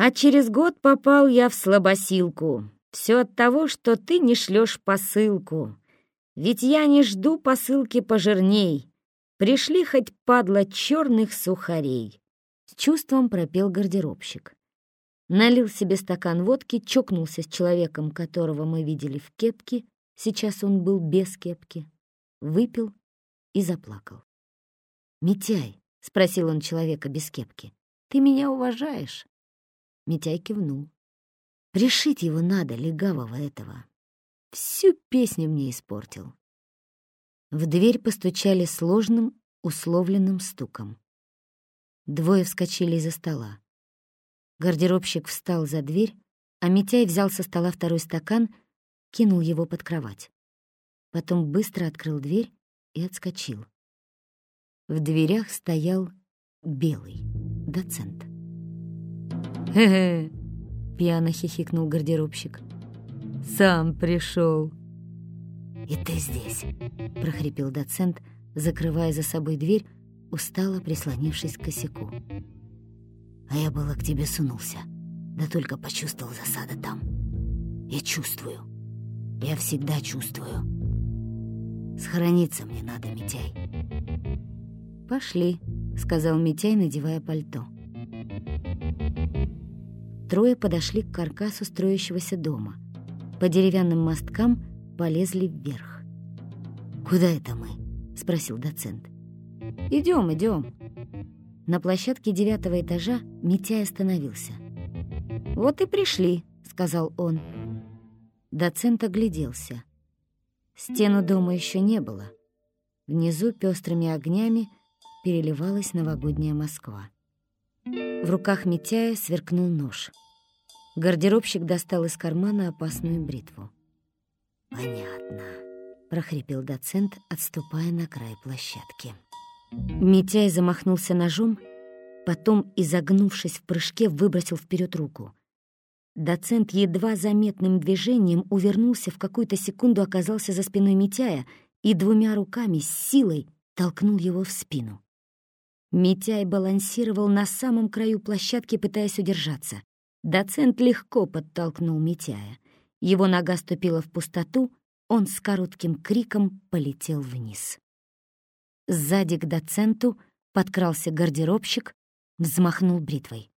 А через год попал я в слабосилку. Все от того, что ты не шлешь посылку. Ведь я не жду посылки пожирней. Пришли хоть падла черных сухарей. С чувством пропел гардеробщик. Налил себе стакан водки, чокнулся с человеком, которого мы видели в кепке. Сейчас он был без кепки. Выпил и заплакал. «Митяй», — спросил он человека без кепки, — «ты меня уважаешь?» Митяй кивнул. Решить его надо, легавого этого. Всю песню мне испортил. В дверь постучали сложным, условленным стуком. Двое вскочили из-за стола. Гардеробщик встал за дверь, а Митяй взял со стола второй стакан, кинул его под кровать. Потом быстро открыл дверь и отскочил. В дверях стоял белый доцент. «Хе-хе!» — пьяно хихикнул гардеробщик. «Сам пришел. «И ты здесь!» — прохрипел доцент, закрывая за собой дверь, устало прислонившись к косяку. «А я было к тебе сунулся, да только почувствовал засада там. Я чувствую. Я всегда чувствую. Схорониться мне надо, Митяй». «Пошли», — сказал Митяй, надевая пальто. Трое подошли к каркасу строящегося дома. По деревянным мосткам полезли вверх. «Куда это мы?» — спросил доцент. Идем, идем. На площадке девятого этажа Митяй остановился. «Вот и пришли», — сказал он. Доцент огляделся. Стену дома еще не было. Внизу пестрыми огнями переливалась новогодняя Москва. В руках Митяя сверкнул нож. Гардеробщик достал из кармана опасную бритву. «Понятно», — прохрипел доцент, отступая на край площадки. Митяй замахнулся ножом, потом, изогнувшись в прыжке, выбросил вперед руку. Доцент едва заметным движением увернулся, в какую-то секунду оказался за спиной Митяя и двумя руками с силой толкнул его в спину. Митяй балансировал на самом краю площадки, пытаясь удержаться. Доцент легко подтолкнул Митяя. Его нога ступила в пустоту, он с коротким криком полетел вниз. Сзади к доценту подкрался гардеробщик, взмахнул бритвой.